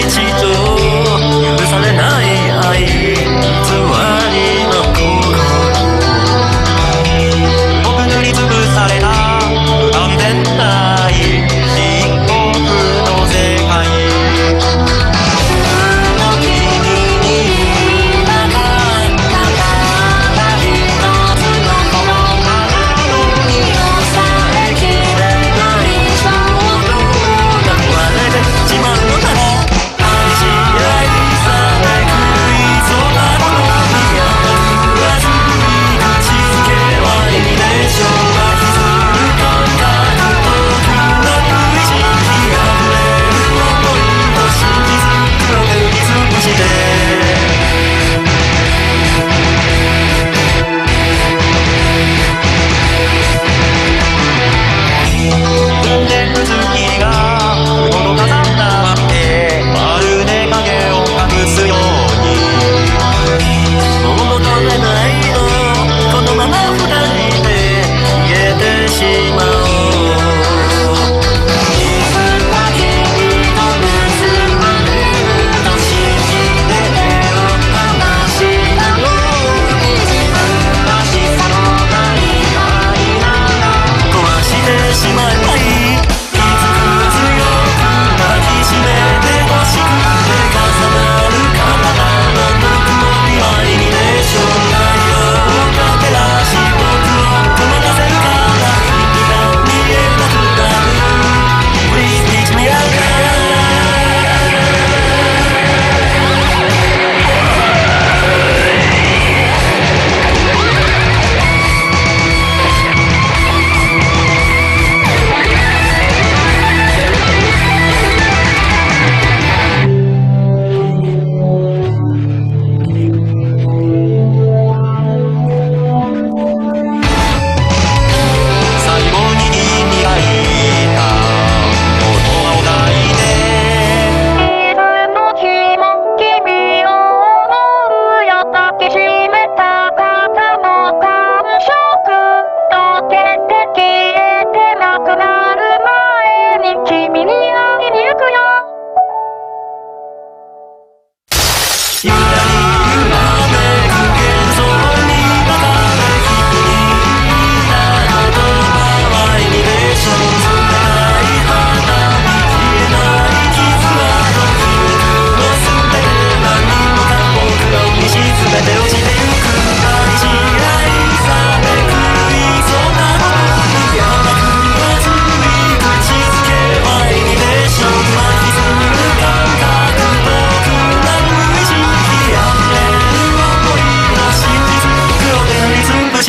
一起走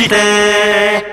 して